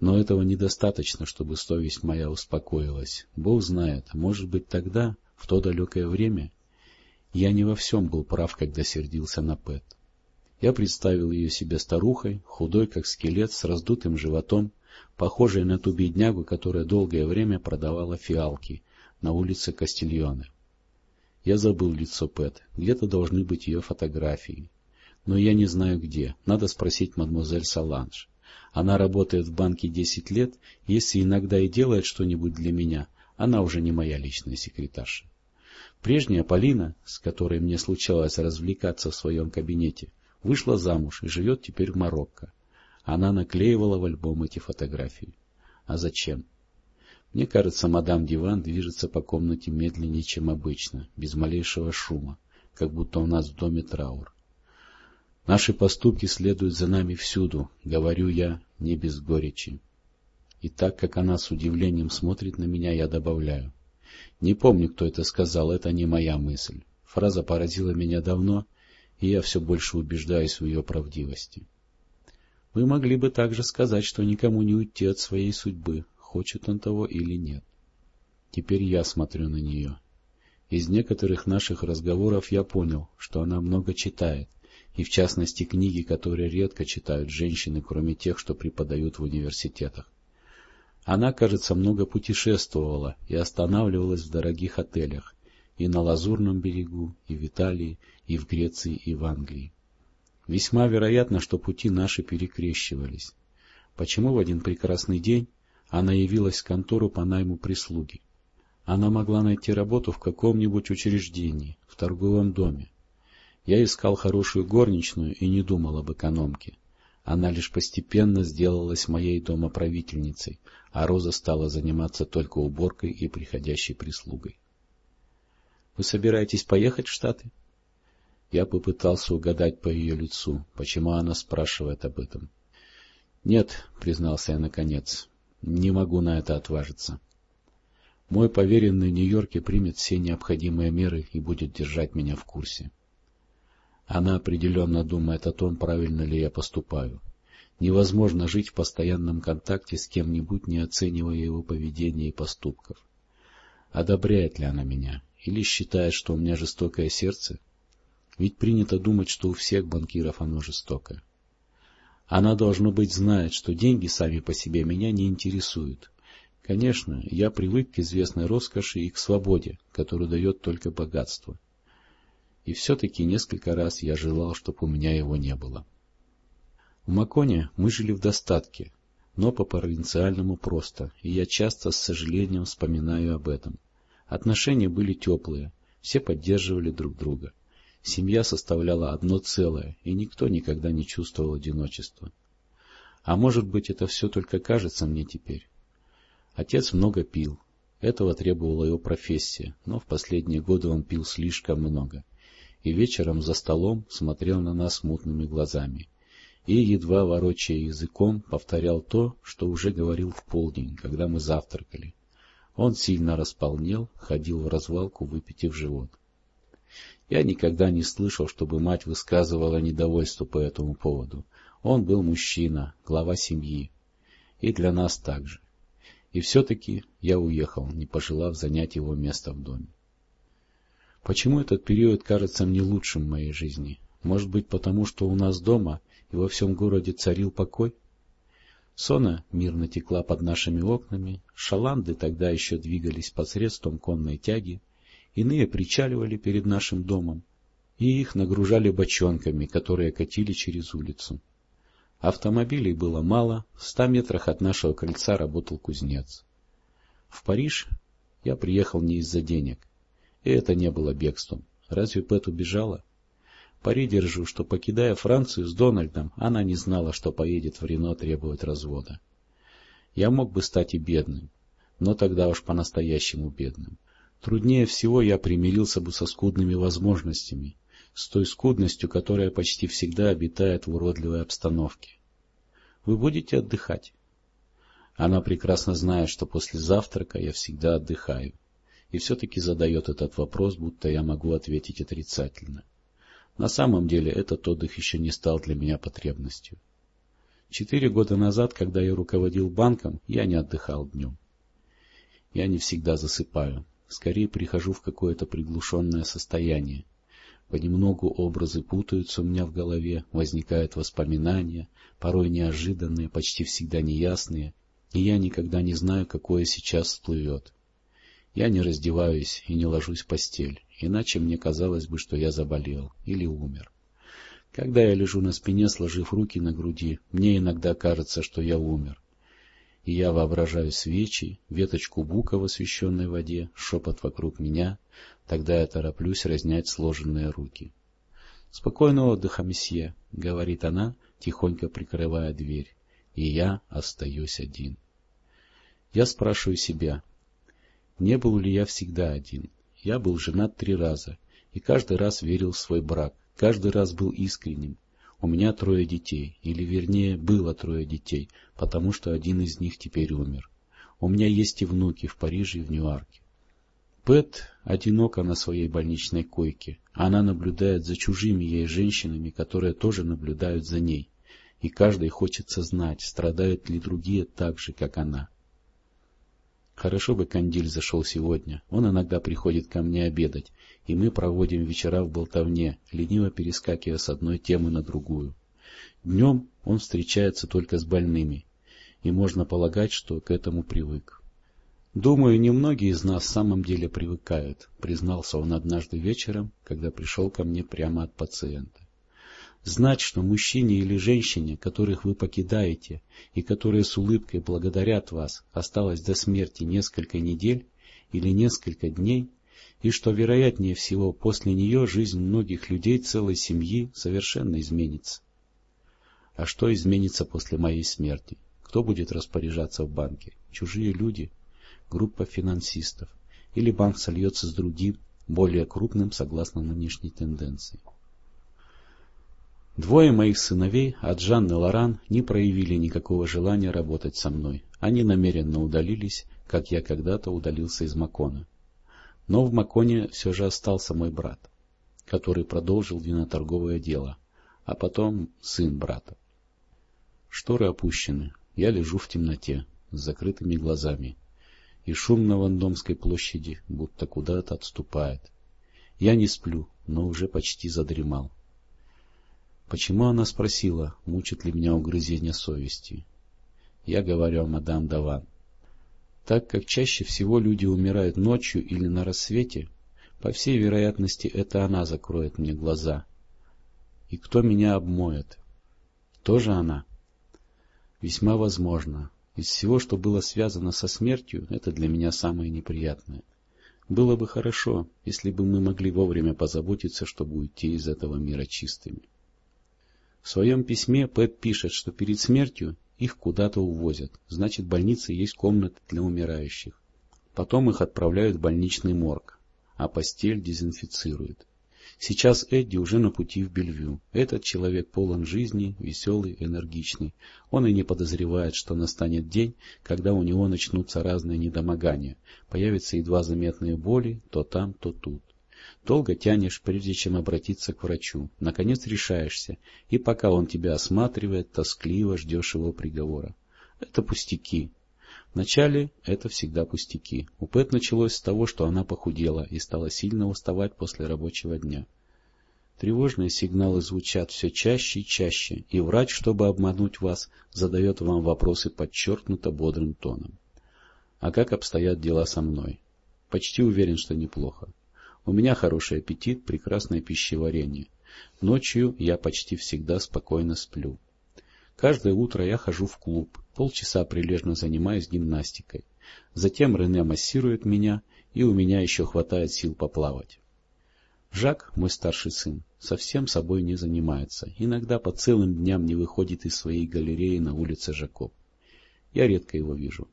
Но этого недостаточно, чтобы совесть моя успокоилась. Бог знает, может быть тогда, в то далекое время, я не во всем был прав, когда сердился на Пэт. Я представил ее себе старухой, худой как скелет, с раздутым животом, похожей на ту беднягу, которая долгое время продавала фиалки на улице Кастильоне. Я забыл лицо Пэт, где-то должны быть ее фотографии. Но я не знаю где, надо спросить мадемуазель Саланж. Она работает в банке десять лет, если иногда и делает что-нибудь для меня, она уже не моя личная секретарша. Прежняя Полина, с которой мне случалось развлекаться в своем кабинете, вышла замуж и живет теперь в Марокко. Она наклеивала в альбом эти фотографии. А зачем? Мне кажется, мадам Диван движется по комнате медленнее, чем обычно, без малейшего шума, как будто у нас в доме траур. Наши поступки следуют за нами всюду, говорю я, не без горечи. И так как она с удивлением смотрит на меня, я добавляю. Не помню, кто это сказал, это не моя мысль. Фраза поразила меня давно, и я все больше убеждаюсь в ее правдивости. Вы могли бы также сказать, что никому не уйти от своей судьбы, хочет он того или нет. Теперь я смотрю на нее. Из некоторых наших разговоров я понял, что она много читает, и в частности книги, которые редко читают женщины, кроме тех, что преподают в университетах. Она, кажется, много путешествовала и останавливалась в дорогих отелях и на Лазурном берегу, и в Италии, и в Греции, и в Англии. Весьма вероятно, что пути наши перекрещивались. Почему в один прекрасный день она явилась в контору по найму прислуги? Она могла найти работу в каком-нибудь учреждении, в торговом доме. Я искал хорошую горничную и не думал об экономке. Она лишь постепенно сделалась моей домоправительницей, а Роза стала заниматься только уборкой и приходящей прислугой. — Вы собираетесь поехать в Штаты? Я попытался угадать по ее лицу, почему она спрашивает об этом. — Нет, — признался я наконец, — не могу на это отважиться. Мой поверенный в Нью-Йорке примет все необходимые меры и будет держать меня в курсе. Она определенно думает о том, правильно ли я поступаю. Невозможно жить в постоянном контакте с кем-нибудь, не оценивая его поведения и поступков. Одобряет ли она меня? Или считает, что у меня жестокое сердце? Ведь принято думать, что у всех банкиров оно жестокое. Она, должно быть, знает, что деньги сами по себе меня не интересуют. Конечно, я привык к известной роскоши и к свободе, которую дает только богатство и все-таки несколько раз я желал, чтобы у меня его не было. В Маконе мы жили в достатке, но по-провинциальному просто, и я часто с сожалением вспоминаю об этом. Отношения были теплые, все поддерживали друг друга. Семья составляла одно целое, и никто никогда не чувствовал одиночества. А может быть, это все только кажется мне теперь. Отец много пил. Этого требовала его профессия, но в последние годы он пил слишком много и вечером за столом смотрел на нас мутными глазами и, едва ворочая языком, повторял то, что уже говорил в полдень, когда мы завтракали. Он сильно располнел, ходил в развалку, выпитив живот. Я никогда не слышал, чтобы мать высказывала недовольство по этому поводу. Он был мужчина, глава семьи. И для нас также. И все-таки я уехал, не пожелав занять его место в доме. Почему этот период кажется мне лучшим в моей жизни? Может быть, потому что у нас дома и во всем городе царил покой? Сона мирно текла под нашими окнами, шаланды тогда еще двигались посредством конной тяги, иные причаливали перед нашим домом, и их нагружали бочонками, которые катили через улицу. Автомобилей было мало, в ста метрах от нашего крыльца работал кузнец. В Париж я приехал не из-за денег. И это не было бегством. Разве Пэт убежала? Пари держу, что, покидая Францию с Дональдом, она не знала, что поедет в Рено требовать развода. Я мог бы стать и бедным, но тогда уж по-настоящему бедным. Труднее всего я примирился бы со скудными возможностями, с той скудностью, которая почти всегда обитает в уродливой обстановке. Вы будете отдыхать? Она прекрасно знает, что после завтрака я всегда отдыхаю и все-таки задает этот вопрос, будто я могу ответить отрицательно. На самом деле этот отдых еще не стал для меня потребностью. Четыре года назад, когда я руководил банком, я не отдыхал днем. Я не всегда засыпаю, скорее прихожу в какое-то приглушенное состояние. Понемногу образы путаются у меня в голове, возникают воспоминания, порой неожиданные, почти всегда неясные, и я никогда не знаю, какое сейчас всплывет. Я не раздеваюсь и не ложусь в постель, иначе мне казалось бы, что я заболел или умер. Когда я лежу на спине, сложив руки на груди, мне иногда кажется, что я умер. И я воображаю свечи, веточку бука в освещенной воде, шепот вокруг меня, тогда я тороплюсь разнять сложенные руки. — Спокойного отдыха, месье, — говорит она, тихонько прикрывая дверь, и я остаюсь один. Я спрашиваю себя, не был ли я всегда один? Я был женат три раза, и каждый раз верил в свой брак, каждый раз был искренним. У меня трое детей, или вернее, было трое детей, потому что один из них теперь умер. У меня есть и внуки в Париже и в Ньюарке. Пэт одинока на своей больничной койке. Она наблюдает за чужими ей женщинами, которые тоже наблюдают за ней. И каждой хочется знать, страдают ли другие так же, как она. Хорошо бы Кандиль зашел сегодня. Он иногда приходит ко мне обедать, и мы проводим вечера в болтовне, лениво перескакивая с одной темы на другую. Днем он встречается только с больными, и можно полагать, что к этому привык. Думаю, немногие из нас в самом деле привыкают, признался он однажды вечером, когда пришел ко мне прямо от пациента. Знать, что мужчине или женщине, которых вы покидаете и которые с улыбкой благодарят вас, осталось до смерти несколько недель или несколько дней, и что, вероятнее всего, после нее жизнь многих людей целой семьи совершенно изменится. А что изменится после моей смерти? Кто будет распоряжаться в банке? Чужие люди? Группа финансистов? Или банк сольется с другим, более крупным, согласно нынешней тенденции? Двое моих сыновей от Жанны Лоран не проявили никакого желания работать со мной. Они намеренно удалились, как я когда-то удалился из Макона. Но в Маконе все же остался мой брат, который продолжил виноторговое дело, а потом сын брата. Шторы опущены, я лежу в темноте, с закрытыми глазами, и шум на Вандомской площади будто куда-то отступает. Я не сплю, но уже почти задремал. Почему она спросила, мучит ли меня угрызение совести? Я говорю о мадам Даван. Так как чаще всего люди умирают ночью или на рассвете, по всей вероятности, это она закроет мне глаза. И кто меня обмоет? Тоже она? Весьма возможно. Из всего, что было связано со смертью, это для меня самое неприятное. Было бы хорошо, если бы мы могли вовремя позаботиться, чтобы уйти из этого мира чистыми. В своем письме Пэт пишет, что перед смертью их куда-то увозят, значит в больнице есть комнаты для умирающих. Потом их отправляют в больничный морг, а постель дезинфицируют. Сейчас Эдди уже на пути в Бельвю. Этот человек полон жизни, веселый, энергичный. Он и не подозревает, что настанет день, когда у него начнутся разные недомогания, появятся едва заметные боли то там, то тут. Долго тянешь, прежде чем обратиться к врачу. Наконец решаешься, и пока он тебя осматривает, тоскливо ждешь его приговора. Это пустяки. Вначале это всегда пустяки. У Пэт началось с того, что она похудела и стала сильно уставать после рабочего дня. Тревожные сигналы звучат все чаще и чаще, и врач, чтобы обмануть вас, задает вам вопросы подчеркнуто бодрым тоном. А как обстоят дела со мной? Почти уверен, что неплохо. У меня хороший аппетит, прекрасное пищеварение. Ночью я почти всегда спокойно сплю. Каждое утро я хожу в клуб, полчаса прилежно занимаюсь гимнастикой. Затем Рене массирует меня, и у меня еще хватает сил поплавать. Жак, мой старший сын, совсем собой не занимается, иногда по целым дням не выходит из своей галереи на улице Жакоб. Я редко его вижу.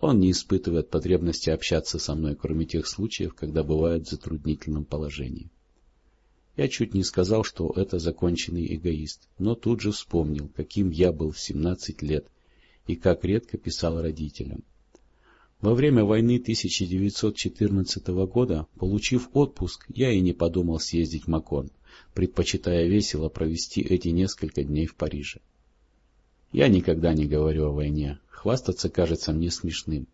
Он не испытывает потребности общаться со мной, кроме тех случаев, когда бывает в затруднительном положении. Я чуть не сказал, что это законченный эгоист, но тут же вспомнил, каким я был в 17 лет и как редко писал родителям. Во время войны 1914 года, получив отпуск, я и не подумал съездить в Макон, предпочитая весело провести эти несколько дней в Париже. Я никогда не говорю о войне. Хвастаться кажется мне смешным.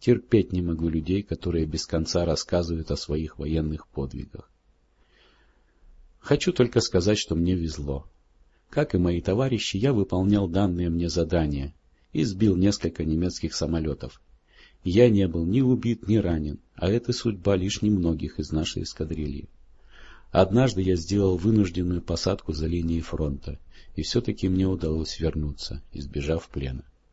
Терпеть не могу людей, которые без конца рассказывают о своих военных подвигах. Хочу только сказать, что мне везло. Как и мои товарищи, я выполнял данные мне задания и сбил несколько немецких самолетов. Я не был ни убит, ни ранен, а это судьба лишь немногих из нашей эскадрильи. Однажды я сделал вынужденную посадку за линией фронта, и все-таки мне удалось вернуться, избежав плена.